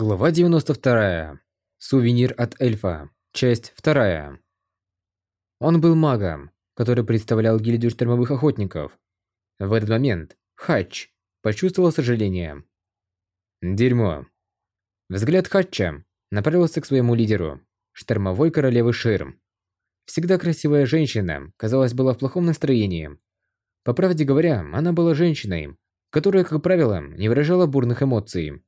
Глава 92. Сувенир от эльфа. Часть 2. Он был магом, который представлял гильдию штормовых охотников. В этот момент Хач почувствовал сожаление. Дерьмо. Взгляд Хатча направился к своему лидеру, штормовой королевы Ширм. Всегда красивая женщина, казалось, была в плохом настроении. По правде говоря, она была женщиной, которая, как правило, не выражала бурных эмоций.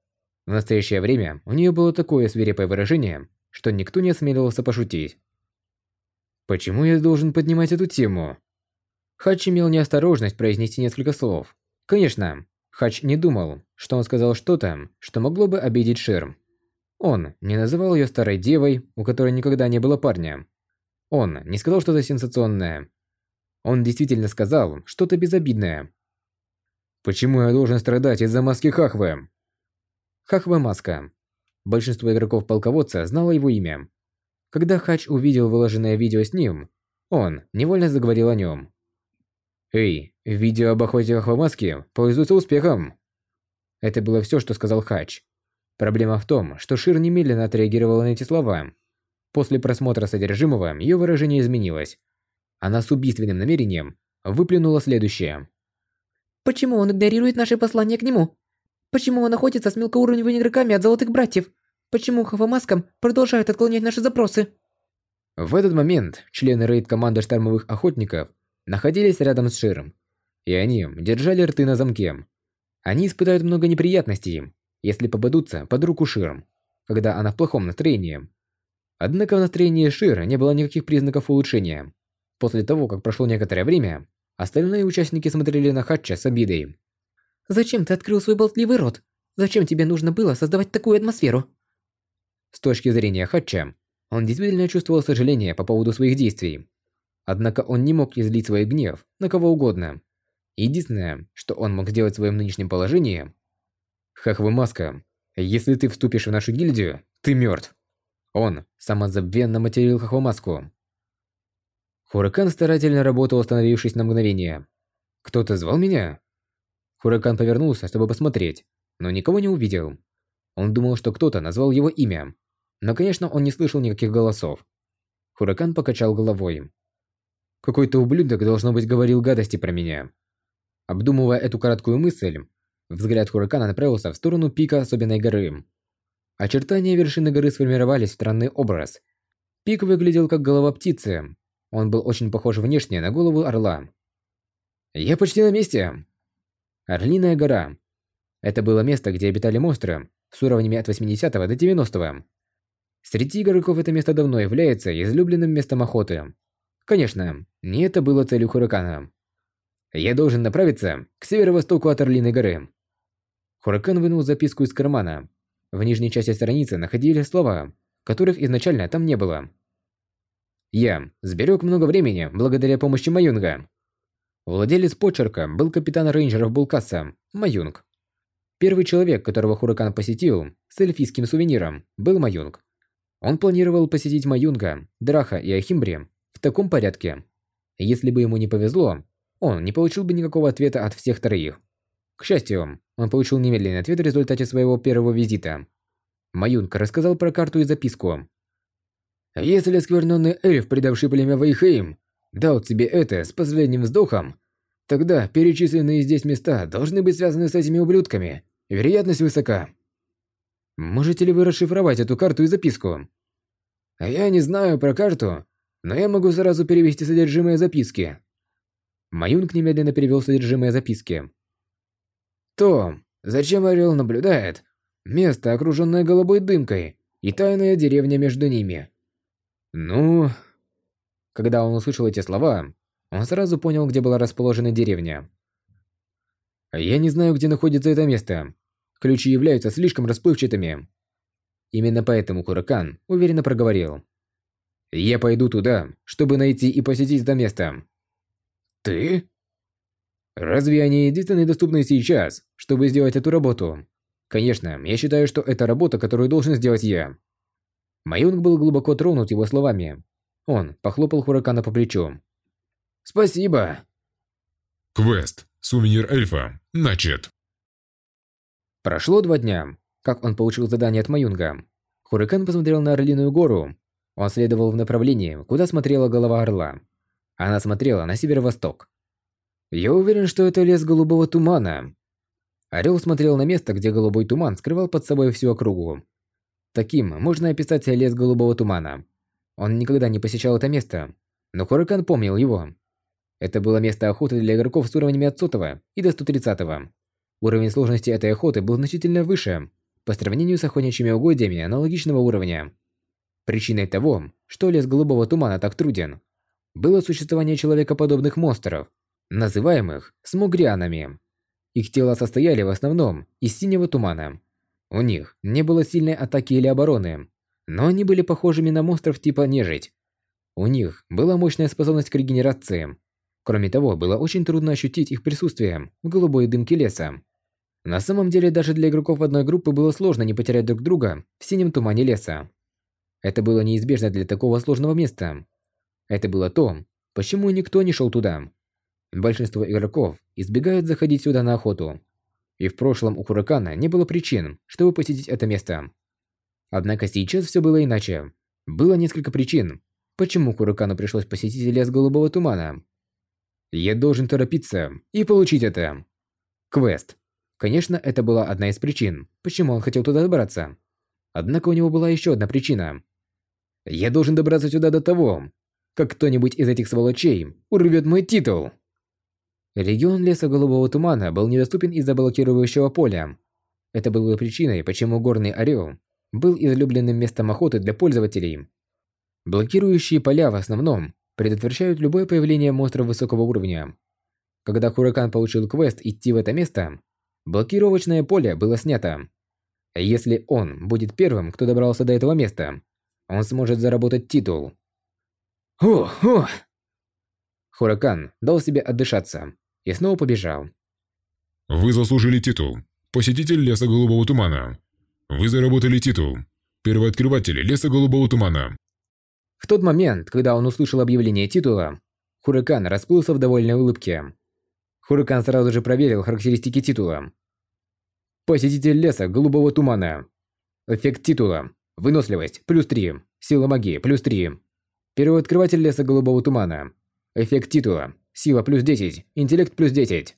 В настоящее время у нее было такое свирепое выражение, что никто не осмеливался пошутить. Почему я должен поднимать эту тему? Хач имел неосторожность произнести несколько слов. Конечно, Хач не думал, что он сказал что-то, что могло бы обидеть Ширм. Он не называл ее старой девой, у которой никогда не было парня. Он не сказал что-то сенсационное. Он действительно сказал что-то безобидное. Почему я должен страдать из-за маски Хахвы? Хахва Маска. Большинство игроков полководца знало его имя. Когда Хач увидел выложенное видео с ним, он невольно заговорил о нем. «Эй, видео об охоте Хахва Маски пользуется успехом!» Это было все, что сказал Хач. Проблема в том, что Шир немедленно отреагировала на эти слова. После просмотра содержимого ее выражение изменилось. Она с убийственным намерением выплюнула следующее. «Почему он игнорирует наши послания к нему? Почему он охотится с мелкоуровневыми игроками от Золотых Братьев? Почему Хафамаскам продолжают отклонять наши запросы? В этот момент члены рейд-команды штормовых охотников находились рядом с Широм, и они держали рты на замке. Они испытают много неприятностей, если попадутся под руку Ширм, когда она в плохом настроении. Однако в настроении Шира не было никаких признаков улучшения. После того, как прошло некоторое время, остальные участники смотрели на Хатча с обидой. Зачем ты открыл свой болтливый рот? Зачем тебе нужно было создавать такую атмосферу? С точки зрения Хатча, он действительно чувствовал сожаление по поводу своих действий. Однако он не мог излить свой гнев на кого угодно. Единственное, что он мог сделать в своем нынешнем положении... Хахвы Маска, если ты вступишь в нашу гильдию, ты мертв. Он самозабвенно материл Хахвамаску. Хуракан старательно работал, остановившись на мгновение. «Кто-то звал меня?» Хуракан повернулся, чтобы посмотреть, но никого не увидел. Он думал, что кто-то назвал его имя, но, конечно, он не слышал никаких голосов. Хуракан покачал головой. Какой-то ублюдок, должно быть, говорил гадости про меня. Обдумывая эту короткую мысль, взгляд Хуракана направился в сторону пика особенной горы. Очертания вершины горы сформировались в странный образ. Пик выглядел как голова птицы. Он был очень похож внешне на голову орла. «Я почти на месте!» Орлиная гора. Это было место, где обитали монстры с уровнями от 80 до 90. Среди игроков это место давно является излюбленным местом охоты. Конечно, не это было целью Хуракана. Я должен направиться к северо-востоку от Орлиной горы. Хуракан вынул записку из кармана. В нижней части страницы находились слова, которых изначально там не было. Я сберег много времени благодаря помощи Маюнга. Владелец почерка был капитан рейнджеров Булкаса, Маюнг. Первый человек, которого Хуракан посетил с эльфийским сувениром, был Маюнг. Он планировал посетить Маюнга, Драха и Ахимбри в таком порядке. Если бы ему не повезло, он не получил бы никакого ответа от всех троих. К счастью, он получил немедленный ответ в результате своего первого визита. Маюнг рассказал про карту и записку. «Если скверненный эльф, предавший племя Вейхейм, дал тебе это с последним вздохом, тогда перечисленные здесь места должны быть связаны с этими ублюдками. Вероятность высока. Можете ли вы расшифровать эту карту и записку? Я не знаю про карту, но я могу сразу перевести содержимое записки. Маюнг немедленно перевел содержимое записки. То, зачем Орел наблюдает, место, окруженное голубой дымкой, и тайная деревня между ними. Ну, когда он услышал эти слова, он сразу понял, где была расположена деревня. «Я не знаю, где находится это место. Ключи являются слишком расплывчатыми». Именно поэтому Куракан уверенно проговорил. «Я пойду туда, чтобы найти и посетить это место». «Ты?» «Разве они единственные доступны сейчас, чтобы сделать эту работу?» «Конечно, я считаю, что это работа, которую должен сделать я». Майонг был глубоко тронут его словами, он похлопал Хуракана по плечу. «Спасибо!» Квест «Сувенир эльфа» начат. Прошло два дня. как он получил задание от Маюнга. Хурикан посмотрел на Орлиную гору. Он следовал в направлении, куда смотрела голова орла. Она смотрела на северо-восток. «Я уверен, что это лес голубого тумана». Орел смотрел на место, где голубой туман скрывал под собой всю округу. Таким можно описать лес голубого тумана. Он никогда не посещал это место, но Хурикан помнил его. Это было место охоты для игроков с уровнями от 100 и до 130. Уровень сложности этой охоты был значительно выше, по сравнению с охотничьими угодьями аналогичного уровня. Причиной того, что лес голубого тумана так труден, было существование человекоподобных монстров, называемых смугрианами. Их тела состояли в основном из синего тумана. У них не было сильной атаки или обороны, но они были похожими на монстров типа нежить. У них была мощная способность к регенерации. Кроме того, было очень трудно ощутить их присутствие в голубой дымке леса. На самом деле, даже для игроков одной группы было сложно не потерять друг друга в синем тумане леса. Это было неизбежно для такого сложного места. Это было то, почему никто не шел туда. Большинство игроков избегают заходить сюда на охоту. И в прошлом у Хуракана не было причин, чтобы посетить это место. Однако сейчас все было иначе. Было несколько причин, почему Хуракану пришлось посетить лес голубого тумана. Я должен торопиться и получить это. Квест. Конечно, это была одна из причин, почему он хотел туда добраться. Однако у него была еще одна причина. Я должен добраться сюда до того, как кто-нибудь из этих сволочей урвет мой титул. Регион леса Голубого Тумана был недоступен из-за блокирующего поля. Это было причиной, почему Горный Орел был излюбленным местом охоты для пользователей. Блокирующие поля в основном предотвращают любое появление монстров высокого уровня. Когда Хуракан получил квест идти в это место, Блокировочное поле было снято. Если он будет первым, кто добрался до этого места, он сможет заработать титул. Ух! Хуракан дал себе отдышаться и снова побежал. Вы заслужили титул. Посетитель леса Голубого Тумана. Вы заработали титул. Первооткрыватель леса Голубого Тумана. В тот момент, когда он услышал объявление титула, Хуракан расплылся в довольной улыбке. Хуракан сразу же проверил характеристики титула. Посетитель леса голубого тумана. Эффект титула. Выносливость – плюс 3. Сила магии – плюс 3. Первооткрыватель леса голубого тумана. Эффект титула. Сила плюс 10. Интеллект плюс 10.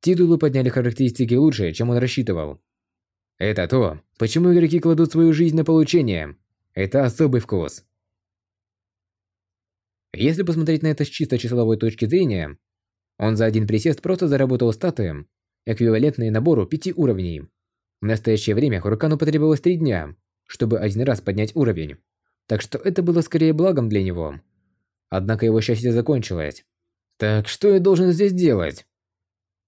Титулы подняли характеристики лучше, чем он рассчитывал. Это то, почему игроки кладут свою жизнь на получение. Это особый вкус. Если посмотреть на это с чисто числовой точки зрения, он за один присест просто заработал статы, эквивалентные набору пяти уровней. В настоящее время Хуракану потребовалось три дня, чтобы один раз поднять уровень. Так что это было скорее благом для него. Однако его счастье закончилось. Так что я должен здесь делать?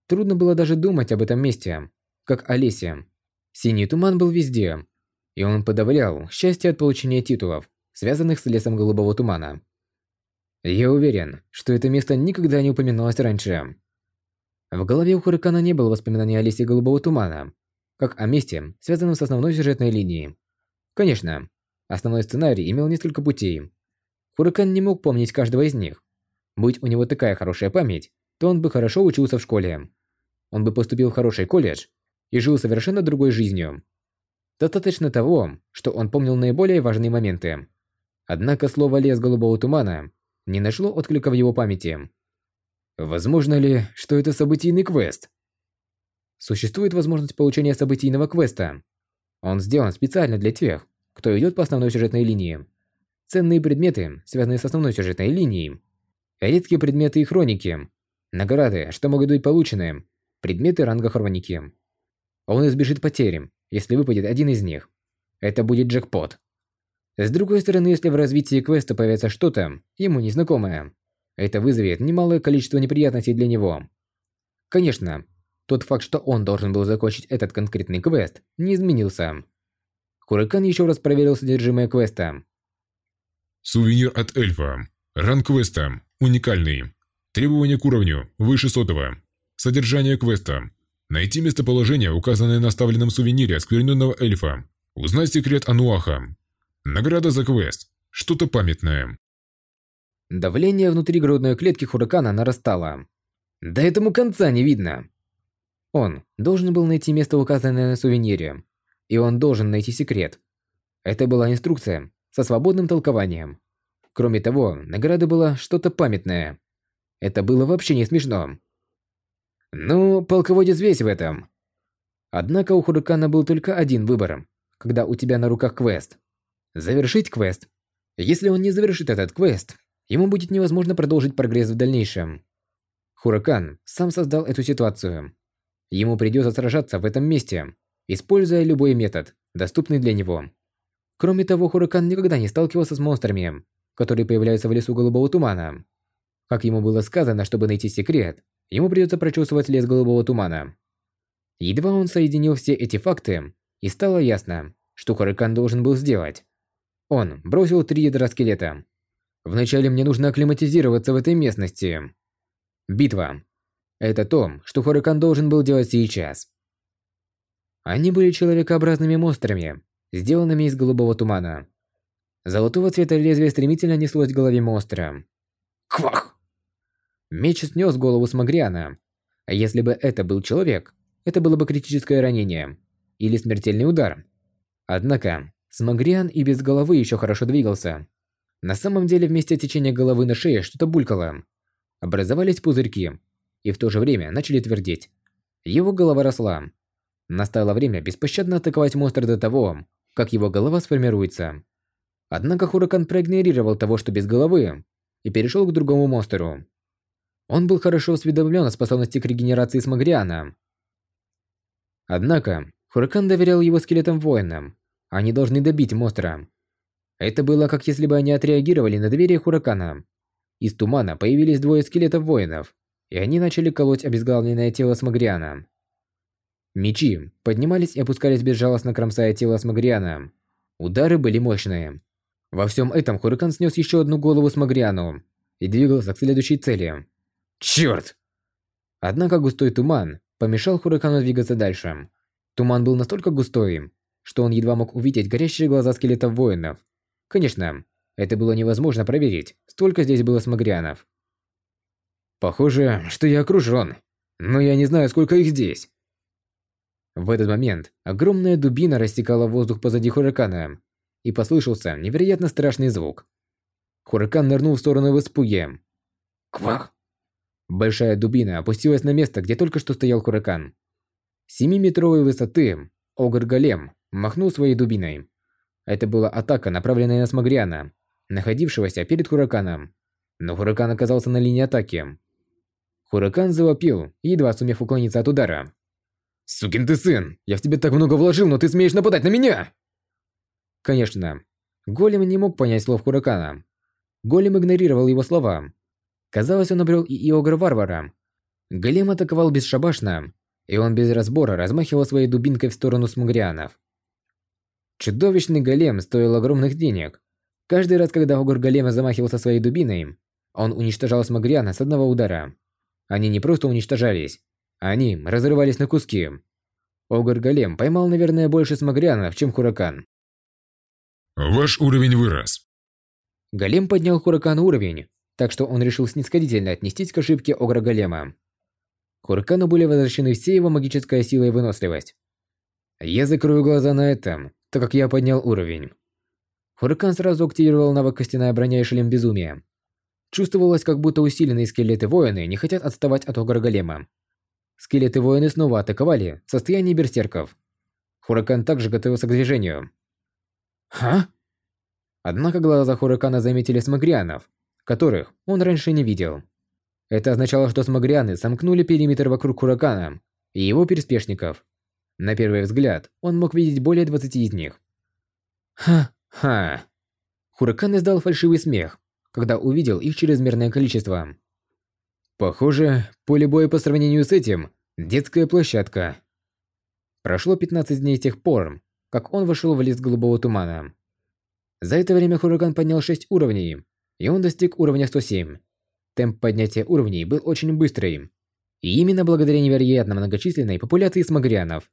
Трудно было даже думать об этом месте, как Олесе. Синий туман был везде, и он подавлял счастье от получения титулов, связанных с лесом голубого тумана. Я уверен, что это место никогда не упоминалось раньше. В голове у Хурикана не было воспоминаний о лесе голубого тумана, как о месте, связанном с основной сюжетной линией. Конечно, основной сценарий имел несколько путей. Хурикан не мог помнить каждого из них. Будь у него такая хорошая память, то он бы хорошо учился в школе. Он бы поступил в хороший колледж и жил совершенно другой жизнью. Достаточно того, что он помнил наиболее важные моменты. Однако слово «лес голубого тумана» не нашло отклика в его памяти. Возможно ли, что это событийный квест? Существует возможность получения событийного квеста. Он сделан специально для тех, кто идет по основной сюжетной линии. Ценные предметы, связанные с основной сюжетной линией. Редкие предметы и хроники. Награды, что могут быть получены. Предметы ранга хроники. Он избежит потери, если выпадет один из них. Это будет джекпот. С другой стороны, если в развитии квеста появится что-то, ему незнакомое, это вызовет немалое количество неприятностей для него. Конечно, тот факт, что он должен был закончить этот конкретный квест, не изменился. Куракан еще раз проверил содержимое квеста. Сувенир от эльфа. Ранг квеста. Уникальный. Требования к уровню. Выше сотого. Содержание квеста. Найти местоположение, указанное на оставленном сувенире оскверненного эльфа. Узнать секрет Ануаха. Награда за квест. Что-то памятное. Давление внутри грудной клетки Хуракана нарастало. Да этому конца не видно. Он должен был найти место, указанное на сувенире, и он должен найти секрет. Это была инструкция со свободным толкованием. Кроме того, награда была что-то памятное. Это было вообще не смешно. Ну, полководец весь в этом. Однако у Хуракана был только один выбор, когда у тебя на руках квест. Завершить квест. Если он не завершит этот квест, ему будет невозможно продолжить прогресс в дальнейшем. Хуракан сам создал эту ситуацию. Ему придется сражаться в этом месте, используя любой метод, доступный для него. Кроме того, Хуракан никогда не сталкивался с монстрами, которые появляются в лесу голубого тумана. Как ему было сказано, чтобы найти секрет, ему придется прочесывать лес голубого тумана. Едва он соединил все эти факты, и стало ясно, что Хуракан должен был сделать. Он бросил три ядра скелета. Вначале мне нужно акклиматизироваться в этой местности. Битва. Это то, что Хуракан должен был делать сейчас. Они были человекообразными монстрами, сделанными из голубого тумана. Золотого цвета лезвие стремительно неслось к голове монстра. Квах! Меч снес голову Смагриана. А если бы это был человек, это было бы критическое ранение. Или смертельный удар. Однако, Смагриан и без головы еще хорошо двигался. На самом деле, вместе течения головы на шее что-то булькало. Образовались пузырьки, и в то же время начали твердеть. Его голова росла. Настало время беспощадно атаковать монстра до того, как его голова сформируется. Однако Хуракан проигнорировал того, что без головы, и перешел к другому монстру. Он был хорошо осведомлен о способности к регенерации Смагриана. Однако, Хуракан доверял его скелетам воинам. Они должны добить монстра. Это было как если бы они отреагировали на доверие Хуракана. Из тумана появились двое скелетов воинов, и они начали колоть обезглавленное тело Смагриана. Мечи поднимались и опускались безжалостно кромсая тело Смагриана. Удары были мощные. Во всем этом Хуракан снес еще одну голову Смагриану и двигался к следующей цели. Черт! Однако густой туман помешал Хуракану двигаться дальше. Туман был настолько густой, что он едва мог увидеть горящие глаза скелетов воинов. Конечно, это было невозможно проверить, столько здесь было смагрианов. Похоже, что я окружен, но я не знаю, сколько их здесь. В этот момент огромная дубина растекала воздух позади Хуракана, и послышался невероятно страшный звук. Хуракан нырнул в сторону в испуге. Квах! Большая дубина опустилась на место, где только что стоял Хуракан. Семиметровой высоты Огр-голем махнул своей дубиной. Это была атака, направленная на Смагриана, находившегося перед Хураканом. Но Хуракан оказался на линии атаки. Хуракан завопил, едва сумев уклониться от удара. «Сукин ты сын! Я в тебе так много вложил, но ты смеешь нападать на меня!» Конечно, Голем не мог понять слов Хуракана. Голем игнорировал его слова. Казалось, он обрел и Иогр-варвара. Голем атаковал бесшабашно, и он без разбора размахивал своей дубинкой в сторону смугрианов. Чудовищный голем стоил огромных денег. Каждый раз, когда Огр Голема замахивался своей дубиной, он уничтожал Смагриана с одного удара. Они не просто уничтожались, они разрывались на куски. Огр Голем поймал, наверное, больше Смагрианов, чем Хуракан. Ваш уровень вырос. Голем поднял Хуракан уровень, так что он решил снисходительно отнестись к ошибке Огра Голема. Хуракану были возвращены все его магическая сила и выносливость. Я закрою глаза на этом, так как я поднял уровень. Хуракан сразу активировал навык Костяная броня и шлем безумия. Чувствовалось, как будто усиленные скелеты-воины не хотят отставать от Огра Голема. Скелеты-воины снова атаковали в состоянии берсерков. Хуракан также готовился к движению. Ха? Однако глаза Хуракана заметили смагрианов, которых он раньше не видел. Это означало, что смагрианы сомкнули периметр вокруг Хуракана и его переспешников. На первый взгляд, он мог видеть более 20 из них. Ха-ха. Хуракан издал фальшивый смех, когда увидел их чрезмерное количество. Похоже, поле боя по сравнению с этим – детская площадка. Прошло 15 дней с тех пор, как он вошел в лес голубого тумана. За это время Хуракан поднял 6 уровней, и он достиг уровня 107. Темп поднятия уровней был очень быстрый. И именно благодаря невероятно многочисленной популяции смагрианов.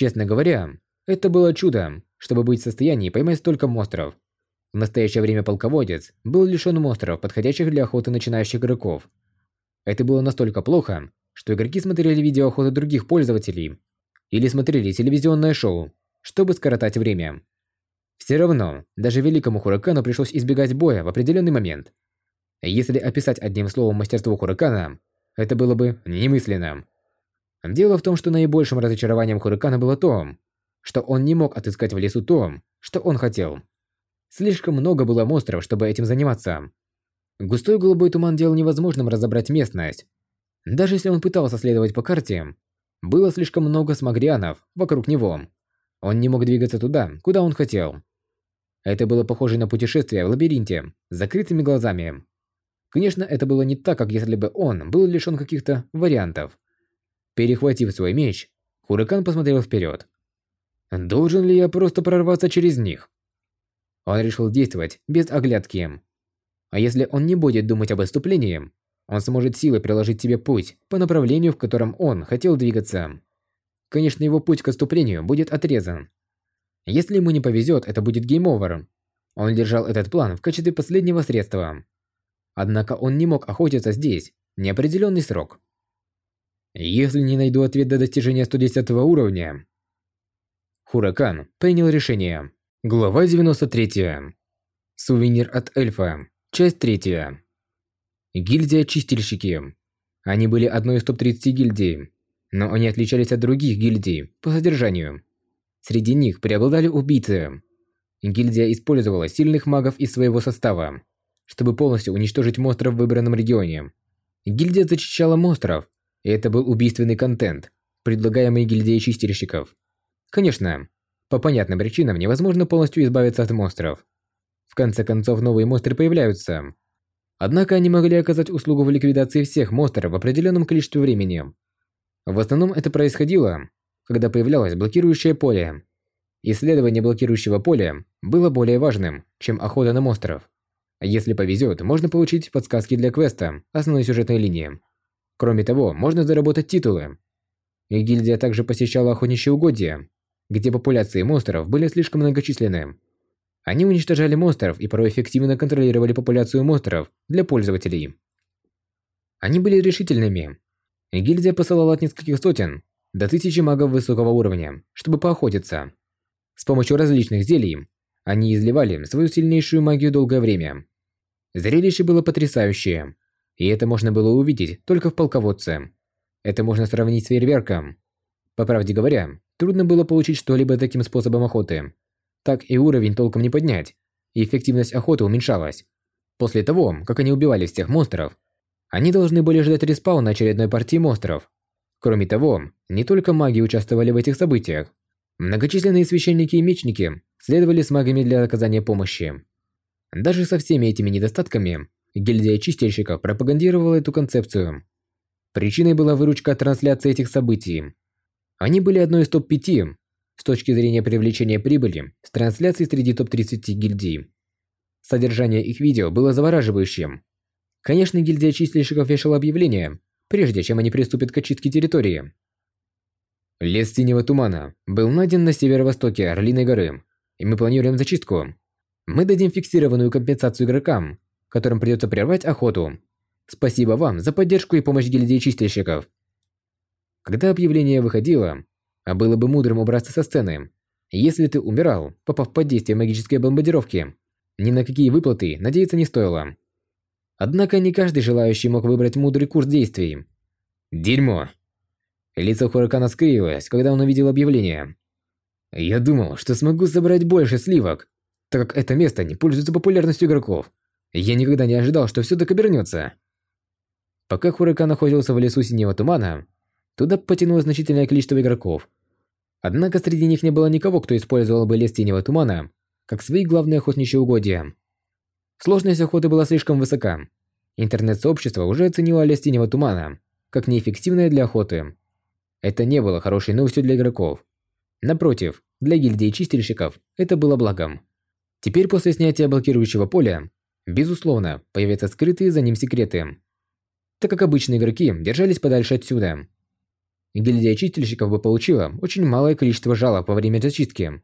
Честно говоря, это было чудо, чтобы быть в состоянии поймать столько монстров. В настоящее время полководец был лишен монстров, подходящих для охоты начинающих игроков. Это было настолько плохо, что игроки смотрели видео охоты других пользователей или смотрели телевизионное шоу, чтобы скоротать время. Все равно, даже великому Хуракану пришлось избегать боя в определенный момент. Если описать одним словом мастерство Хуракана, это было бы немысленно. Дело в том, что наибольшим разочарованием Хуракана было то, что он не мог отыскать в лесу то, что он хотел. Слишком много было монстров, чтобы этим заниматься. Густой голубой туман делал невозможным разобрать местность. Даже если он пытался следовать по карте, было слишком много смагрианов вокруг него. Он не мог двигаться туда, куда он хотел. Это было похоже на путешествие в лабиринте, с закрытыми глазами. Конечно, это было не так, как если бы он был лишен каких-то вариантов. Перехватив свой меч, Хуракан посмотрел вперед. Должен ли я просто прорваться через них? Он решил действовать без оглядки. А если он не будет думать об отступлении, он сможет силой приложить себе путь по направлению, в котором он хотел двигаться. Конечно, его путь к отступлению будет отрезан. Если ему не повезет, это будет game over. Он держал этот план в качестве последнего средства. Однако он не мог охотиться здесь неопределенный срок. Если не найду ответ до достижения 110 уровня... Хуракан принял решение. Глава 93. Сувенир от эльфа. Часть 3. Гильдия Чистильщики. Они были одной из топ-30 гильдий, но они отличались от других гильдий по содержанию. Среди них преобладали убийцы. Гильдия использовала сильных магов из своего состава, чтобы полностью уничтожить монстров в выбранном регионе. Гильдия зачищала монстров, это был убийственный контент, предлагаемый гильдией чистильщиков. Конечно, по понятным причинам невозможно полностью избавиться от монстров. В конце концов, новые монстры появляются. Однако они могли оказать услугу в ликвидации всех монстров в определенном количестве времени. В основном это происходило, когда появлялось блокирующее поле. Исследование блокирующего поля было более важным, чем охота на монстров. Если повезет, можно получить подсказки для квеста основной сюжетной линии. Кроме того, можно заработать титулы. И гильдия также посещала охотничьи угодья, где популяции монстров были слишком многочисленны. Они уничтожали монстров и порой эффективно контролировали популяцию монстров для пользователей. Они были решительными. И гильдия посылала от нескольких сотен до тысячи магов высокого уровня, чтобы поохотиться. С помощью различных зелий они изливали свою сильнейшую магию долгое время. Зрелище было потрясающее, и это можно было увидеть только в полководце. Это можно сравнить с фейерверком. По правде говоря, Трудно было получить что-либо таким способом охоты. Так и уровень толком не поднять, и эффективность охоты уменьшалась. После того, как они убивали всех монстров, они должны были ждать респауна очередной партии монстров. Кроме того, не только маги участвовали в этих событиях. Многочисленные священники и мечники следовали с магами для оказания помощи. Даже со всеми этими недостатками, гильдия чистильщиков пропагандировала эту концепцию. Причиной была выручка от трансляции этих событий. Они были одной из топ-5 с точки зрения привлечения прибыли с трансляцией среди топ-30 гильдий. Содержание их видео было завораживающим. Конечно, гильдия чистильщиков вешала объявление, прежде чем они приступят к очистке территории. Лес Синего Тумана был найден на северо-востоке Орлиной горы, и мы планируем зачистку. Мы дадим фиксированную компенсацию игрокам, которым придется прервать охоту. Спасибо вам за поддержку и помощь гильдии чистильщиков. Когда объявление выходило, а было бы мудрым убраться со сцены, если ты умирал, попав под действие магической бомбардировки, ни на какие выплаты надеяться не стоило. Однако не каждый желающий мог выбрать мудрый курс действий. Дерьмо. Лицо Хуракана скривилось, когда он увидел объявление. Я думал, что смогу собрать больше сливок, так как это место не пользуется популярностью игроков. Я никогда не ожидал, что все так обернется. Пока Хуракан находился в лесу синего тумана, Туда потянулось значительное количество игроков. Однако среди них не было никого, кто использовал бы лес теневого тумана как свои главные охотничьи угодья. Сложность охоты была слишком высока. Интернет-сообщество уже оценило лес теневого тумана как неэффективное для охоты. Это не было хорошей новостью для игроков. Напротив, для гильдии чистильщиков это было благом. Теперь после снятия блокирующего поля, безусловно, появятся скрытые за ним секреты. Так как обычные игроки держались подальше отсюда. Гильдия чистильщиков бы получила очень малое количество жалоб во время зачистки.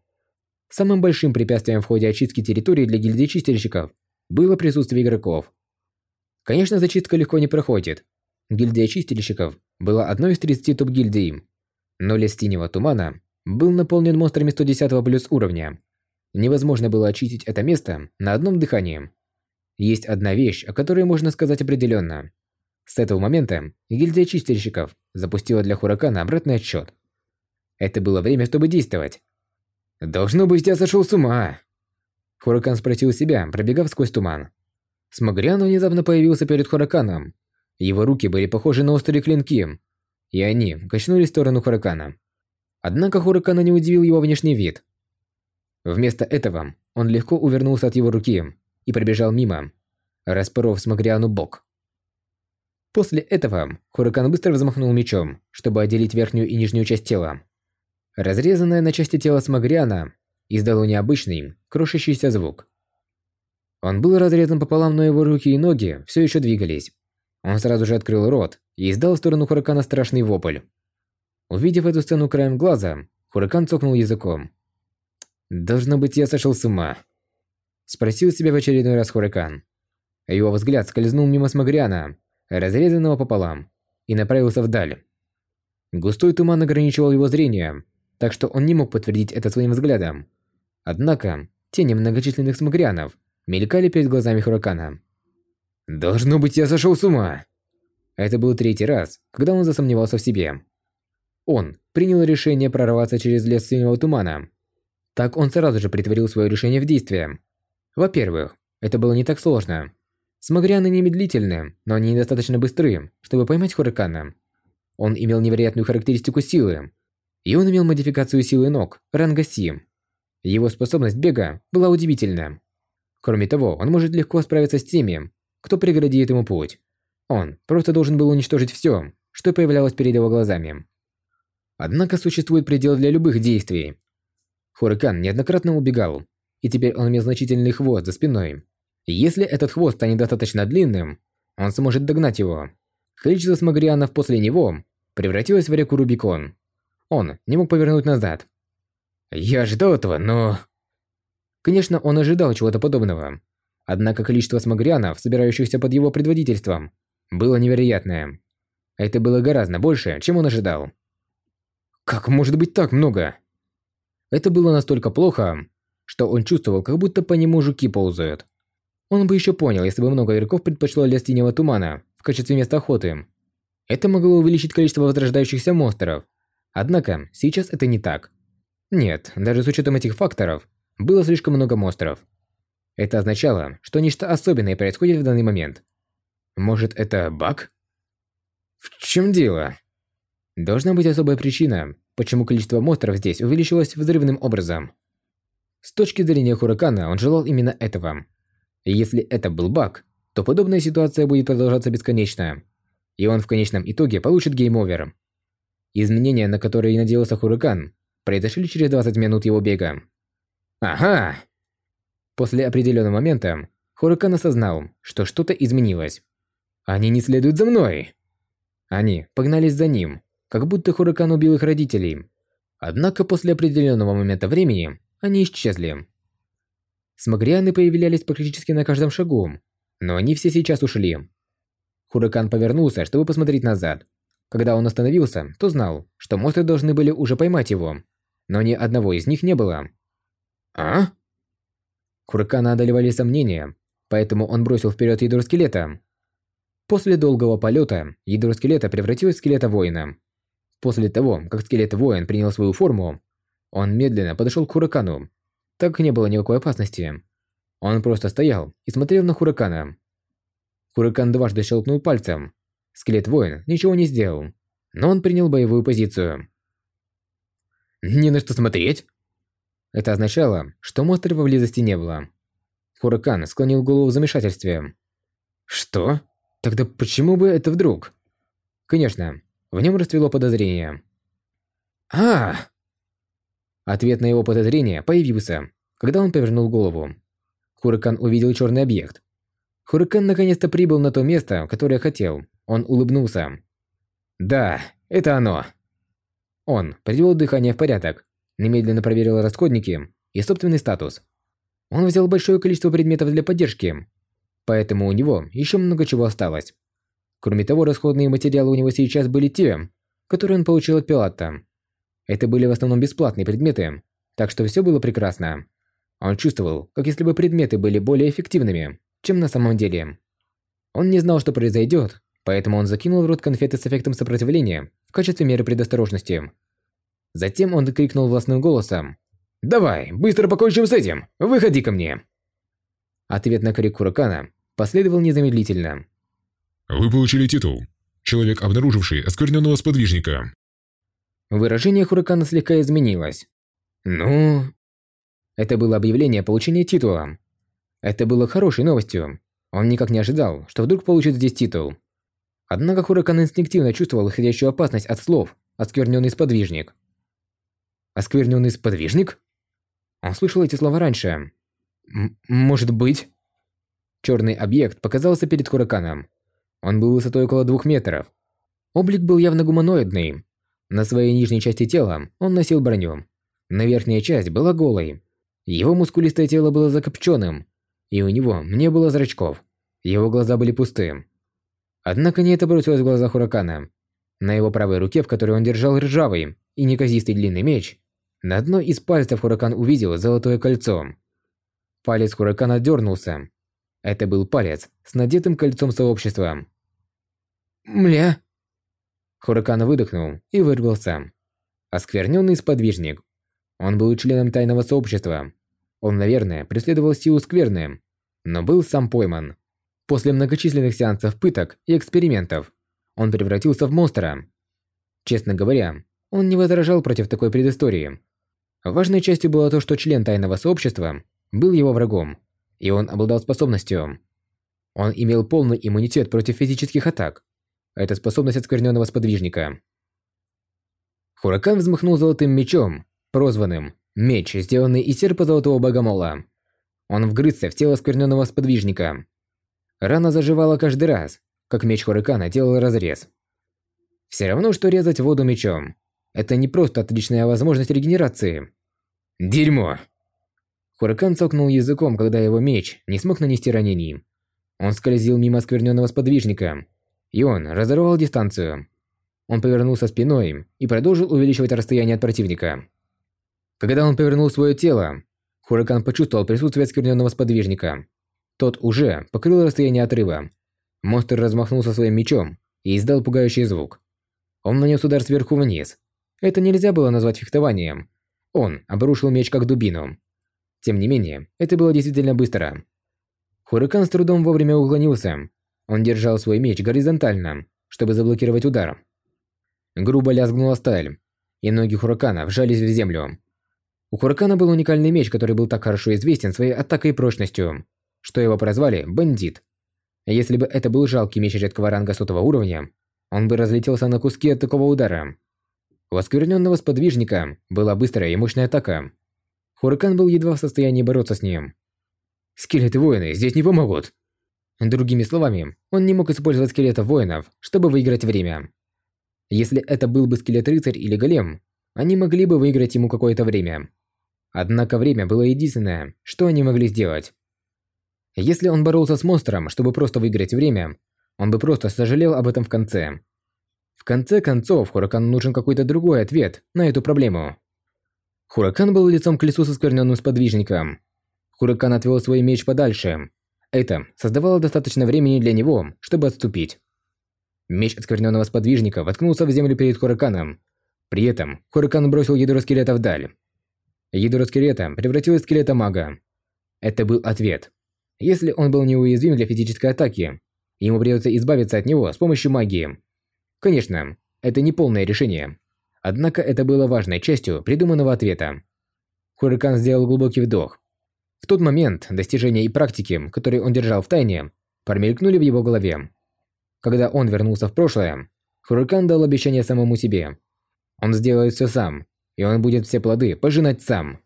Самым большим препятствием в ходе очистки территории для гильдии чистильщиков было присутствие игроков. Конечно, зачистка легко не проходит. Гильдия чистильщиков была одной из 30 топ-гильдий. Но лес Синего Тумана был наполнен монстрами 110 плюс уровня. Невозможно было очистить это место на одном дыхании. Есть одна вещь, о которой можно сказать определенно. С этого момента гильдия чистильщиков запустила для Хуракана обратный отсчет. Это было время, чтобы действовать. «Должно быть, я сошел с ума!» Хуракан спросил себя, пробегав сквозь туман. Смагриан внезапно появился перед Хураканом. Его руки были похожи на острые клинки, и они качнулись в сторону Хуракана. Однако Хуракана не удивил его внешний вид. Вместо этого он легко увернулся от его руки и пробежал мимо, распоров Смагриану бок. После этого Хуракан быстро взмахнул мечом, чтобы отделить верхнюю и нижнюю часть тела. Разрезанное на части тело Смагриана издало необычный, крошащийся звук. Он был разрезан пополам, но его руки и ноги все еще двигались. Он сразу же открыл рот и издал в сторону Хуракана страшный вопль. Увидев эту сцену краем глаза, Хуракан цокнул языком. «Должно быть, я сошел с ума», – спросил себя в очередной раз Хуракан. Его взгляд скользнул мимо Смагриана, разрезанного пополам, и направился вдаль. Густой туман ограничивал его зрение, так что он не мог подтвердить это своим взглядом. Однако, тени многочисленных смагрианов мелькали перед глазами Хуракана. «Должно быть, я сошел с ума!» Это был третий раз, когда он засомневался в себе. Он принял решение прорваться через лес синего тумана. Так он сразу же притворил свое решение в действие. Во-первых, это было не так сложно. Смагрианы не медлительны, но они недостаточно быстры, чтобы поймать Хуракана. Он имел невероятную характеристику силы. И он имел модификацию силы ног, ранга Си. Его способность бега была удивительна. Кроме того, он может легко справиться с теми, кто преградит ему путь. Он просто должен был уничтожить все, что появлялось перед его глазами. Однако существует предел для любых действий. Хуракан неоднократно убегал, и теперь он имел значительный хвост за спиной. Если этот хвост станет достаточно длинным, он сможет догнать его. Количество смагрианов после него превратилось в реку Рубикон. Он не мог повернуть назад. Я ожидал этого, но... Конечно, он ожидал чего-то подобного. Однако количество смагрианов, собирающихся под его предводительством, было невероятное. Это было гораздо больше, чем он ожидал. Как может быть так много? Это было настолько плохо, что он чувствовал, как будто по нему жуки ползают. Он бы еще понял, если бы много игроков предпочло лес теневого тумана в качестве места охоты. Это могло увеличить количество возрождающихся монстров. Однако, сейчас это не так. Нет, даже с учетом этих факторов, было слишком много монстров. Это означало, что нечто особенное происходит в данный момент. Может, это баг? В чем дело? Должна быть особая причина, почему количество монстров здесь увеличилось взрывным образом. С точки зрения Хуракана, он желал именно этого. И если это был баг, то подобная ситуация будет продолжаться бесконечно. И он в конечном итоге получит game over. Изменения, на которые надеялся Хуракан, произошли через 20 минут его бега. Ага! После определенного момента Хуракан осознал, что что-то изменилось. Они не следуют за мной! Они погнались за ним, как будто Хуракан убил их родителей. Однако после определенного момента времени они исчезли. Смагрианы появлялись практически на каждом шагу, но они все сейчас ушли. Хуракан повернулся, чтобы посмотреть назад. Когда он остановился, то знал, что монстры должны были уже поймать его, но ни одного из них не было. «А?» Хуракана одолевали сомнения, поэтому он бросил вперед ядро скелета. После долгого полета ядро скелета превратилось в скелета воина. После того, как скелет-воин принял свою форму, он медленно подошел к Хуракану так не было никакой опасности. Он просто стоял и смотрел на Хуракана. Хуракан дважды щелкнул пальцем. Скелет-воин ничего не сделал, но он принял боевую позицию. «Не на что смотреть!» Это означало, что монстра поблизости не было. Хуракан склонил голову в замешательстве. «Что? Тогда почему бы это вдруг?» Конечно, в нем расцвело подозрение. а Ответ на его подозрение появился, когда он повернул голову. Хуракан увидел черный объект. Хуракан наконец-то прибыл на то место, которое хотел. Он улыбнулся. «Да, это оно!» Он привел дыхание в порядок, немедленно проверил расходники и собственный статус. Он взял большое количество предметов для поддержки, поэтому у него еще много чего осталось. Кроме того, расходные материалы у него сейчас были те, которые он получил от Пилата. Это были в основном бесплатные предметы, так что все было прекрасно. Он чувствовал, как если бы предметы были более эффективными, чем на самом деле. Он не знал, что произойдет, поэтому он закинул в рот конфеты с эффектом сопротивления в качестве меры предосторожности. Затем он крикнул властным голосом. «Давай, быстро покончим с этим! Выходи ко мне!» Ответ на крик Хуракана последовал незамедлительно. Вы получили титул. Человек, обнаруживший оскверненного сподвижника. Выражение Хуракана слегка изменилось. Ну... Это было объявление о получении титула. Это было хорошей новостью. Он никак не ожидал, что вдруг получит здесь титул. Однако Хуракан инстинктивно чувствовал исходящую опасность от слов «оскверненный сподвижник». «Оскверненный сподвижник?» Он слышал эти слова раньше. М «Может быть?» Черный объект показался перед Хураканом. Он был высотой около двух метров. Облик был явно гуманоидный. На своей нижней части тела он носил броню. На верхняя часть была голой. Его мускулистое тело было закопченным, и у него не было зрачков. Его глаза были пусты. Однако не это бросилось в глаза Хуракана. На его правой руке, в которой он держал ржавый и неказистый длинный меч, на одной из пальцев Хуракан увидел золотое кольцо. Палец Хуракана дернулся. Это был палец с надетым кольцом сообщества. «Мля!» Хуракан выдохнул и вырвался. Оскверненный сподвижник. Он был членом тайного сообщества. Он, наверное, преследовал силу скверны, но был сам пойман. После многочисленных сеансов пыток и экспериментов, он превратился в монстра. Честно говоря, он не возражал против такой предыстории. Важной частью было то, что член тайного сообщества был его врагом и он обладал способностью. Он имел полный иммунитет против физических атак. Это способность оскверненного сподвижника. Хуракан взмахнул золотым мечом, прозванным «Меч, сделанный из серпа золотого богомола». Он вгрызся в тело оскверненного сподвижника. Рана заживала каждый раз, как меч Хуракана делал разрез. Все равно, что резать воду мечом. Это не просто отличная возможность регенерации. Дерьмо! Хуракан цокнул языком, когда его меч не смог нанести ранений. Он скользил мимо оскверненного сподвижника, и он разорвал дистанцию. Он повернулся спиной и продолжил увеличивать расстояние от противника. Когда он повернул свое тело, Хуракан почувствовал присутствие оскверненного сподвижника. Тот уже покрыл расстояние отрыва. Монстр размахнулся своим мечом и издал пугающий звук. Он нанес удар сверху вниз. Это нельзя было назвать фехтованием. Он обрушил меч как дубину. Тем не менее, это было действительно быстро. Хурикан с трудом вовремя уклонился. Он держал свой меч горизонтально, чтобы заблокировать удар. Грубо лязгнула сталь, и ноги Хуракана вжались в землю. У Хуракана был уникальный меч, который был так хорошо известен своей атакой и прочностью, что его прозвали «Бандит». Если бы это был жалкий меч редкого ранга сотого уровня, он бы разлетелся на куски от такого удара. У оскверненного сподвижника была быстрая и мощная атака, Хуракан был едва в состоянии бороться с ним. Скелеты-воины здесь не помогут. Другими словами, он не мог использовать скелетов воинов, чтобы выиграть время. Если это был бы скелет-рыцарь или голем, они могли бы выиграть ему какое-то время. Однако время было единственное, что они могли сделать. Если он боролся с монстром, чтобы просто выиграть время, он бы просто сожалел об этом в конце. В конце концов, Хуракану нужен какой-то другой ответ на эту проблему. Хуракан был лицом к лицу со скверненным сподвижником. Хуракан отвел свой меч подальше. Это создавало достаточно времени для него, чтобы отступить. Меч оскверненного сподвижника воткнулся в землю перед Хураканом. При этом Хуракан бросил ядро скелета вдаль. Ядро скелета превратилось в скелета мага. Это был ответ. Если он был неуязвим для физической атаки, ему придется избавиться от него с помощью магии. Конечно, это не полное решение. Однако это было важной частью придуманного ответа. Хурикан сделал глубокий вдох. В тот момент достижения и практики, которые он держал в тайне, промелькнули в его голове. Когда он вернулся в прошлое, Хурикан дал обещание самому себе. Он сделает все сам, и он будет все плоды пожинать сам.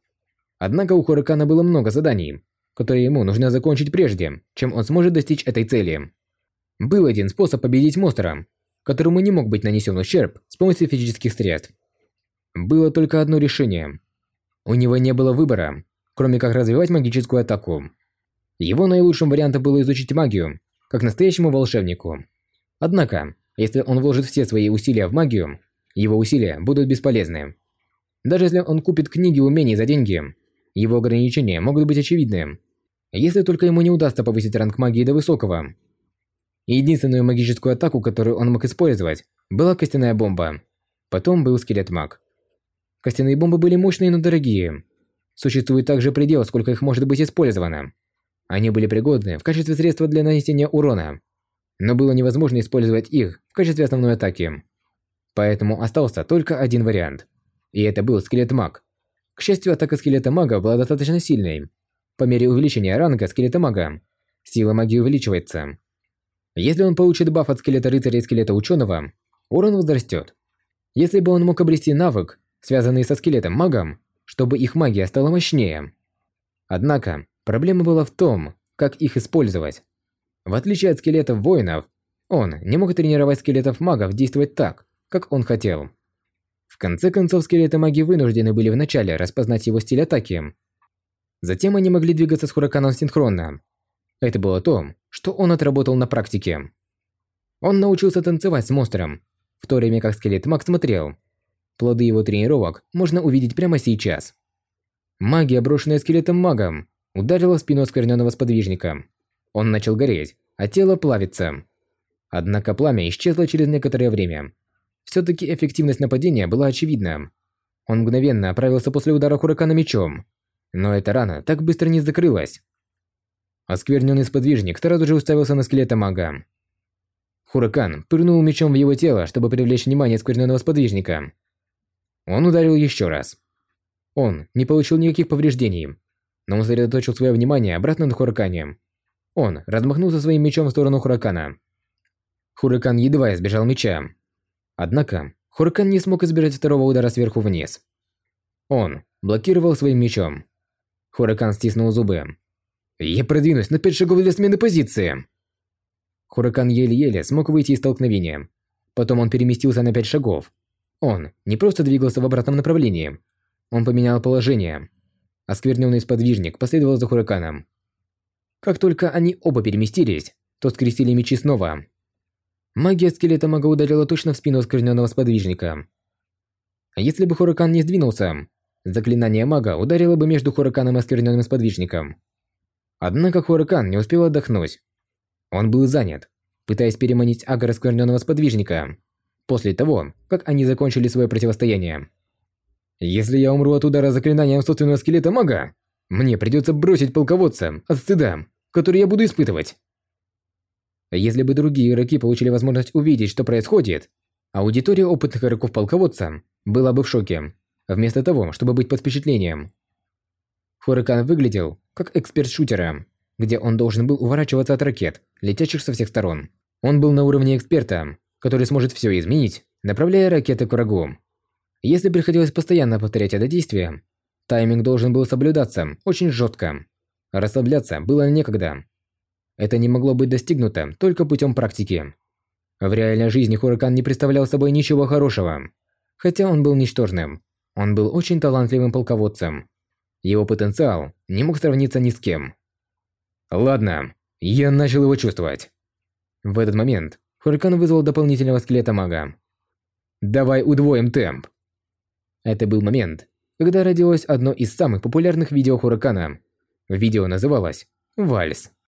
Однако у Хурикана было много заданий, которые ему нужно закончить прежде, чем он сможет достичь этой цели. Был один способ победить монстра, которому не мог быть нанесен ущерб с помощью физических средств. Было только одно решение. У него не было выбора, кроме как развивать магическую атаку. Его наилучшим вариантом было изучить магию, как настоящему волшебнику. Однако, если он вложит все свои усилия в магию, его усилия будут бесполезны. Даже если он купит книги умений за деньги, его ограничения могут быть очевидны. Если только ему не удастся повысить ранг магии до высокого. Единственную магическую атаку, которую он мог использовать, была костяная бомба. Потом был скелет-маг. Костяные бомбы были мощные, но дорогие. Существует также предел, сколько их может быть использовано. Они были пригодны в качестве средства для нанесения урона. Но было невозможно использовать их в качестве основной атаки. Поэтому остался только один вариант. И это был скелет-маг. К счастью, атака скелета-мага была достаточно сильной. По мере увеличения ранга скелета-мага, сила магии увеличивается. Если он получит баф от скелета рыцаря и скелета ученого, урон возрастет. Если бы он мог обрести навык, связанный со скелетом магом, чтобы их магия стала мощнее. Однако, проблема была в том, как их использовать. В отличие от скелетов воинов, он не мог тренировать скелетов магов действовать так, как он хотел. В конце концов, скелеты маги вынуждены были вначале распознать его стиль атаки. Затем они могли двигаться с Хураканом синхронно. Это было то, что он отработал на практике. Он научился танцевать с монстром, в то время как скелет маг смотрел. Плоды его тренировок можно увидеть прямо сейчас. Магия, брошенная скелетом магом, ударила в спину оскверненного сподвижника. Он начал гореть, а тело плавится. Однако пламя исчезло через некоторое время. Все-таки эффективность нападения была очевидна. Он мгновенно оправился после удара Хуракана мечом. Но эта рана так быстро не закрылась. Оскверненный сподвижник сразу же уставился на скелета мага. Хуракан пырнул мечом в его тело, чтобы привлечь внимание оскверненного сподвижника. Он ударил еще раз. Он не получил никаких повреждений, но он сосредоточил свое внимание обратно на Хуракане. Он размахнулся своим мечом в сторону Хуракана. Хуракан едва избежал меча. Однако, Хуракан не смог избежать второго удара сверху вниз. Он блокировал своим мечом. Хуракан стиснул зубы. «Я продвинусь на пять шагов для смены позиции!» Хуракан еле-еле смог выйти из столкновения. Потом он переместился на пять шагов. Он не просто двигался в обратном направлении. Он поменял положение. Оскверненный сподвижник последовал за Хураканом. Как только они оба переместились, то скрестили мечи снова. Магия скелета мага ударила точно в спину оскверненного сподвижника. Если бы Хуракан не сдвинулся, заклинание мага ударило бы между Хураканом и оскверненным сподвижником. Однако Хуракан не успел отдохнуть. Он был занят, пытаясь переманить Ага оскверненного сподвижника, после того, как они закончили свое противостояние. Если я умру от удара заклинанием собственного скелета мага, мне придется бросить полководца от стыда, который я буду испытывать. Если бы другие игроки получили возможность увидеть, что происходит, аудитория опытных игроков-полководца была бы в шоке, вместо того, чтобы быть под впечатлением. Хуракан выглядел как эксперт шутера, где он должен был уворачиваться от ракет, летящих со всех сторон. Он был на уровне эксперта, который сможет все изменить, направляя ракеты к врагу. Если приходилось постоянно повторять это действие, тайминг должен был соблюдаться очень жестко. Расслабляться было некогда. Это не могло быть достигнуто только путем практики. В реальной жизни Хуракан не представлял собой ничего хорошего. Хотя он был ничтожным, он был очень талантливым полководцем. Его потенциал не мог сравниться ни с кем. Ладно, я начал его чувствовать. В этот момент Хуракан вызвал дополнительного скелета мага. «Давай удвоим темп!» Это был момент, когда родилось одно из самых популярных видео Хуракана. Видео называлось «Вальс».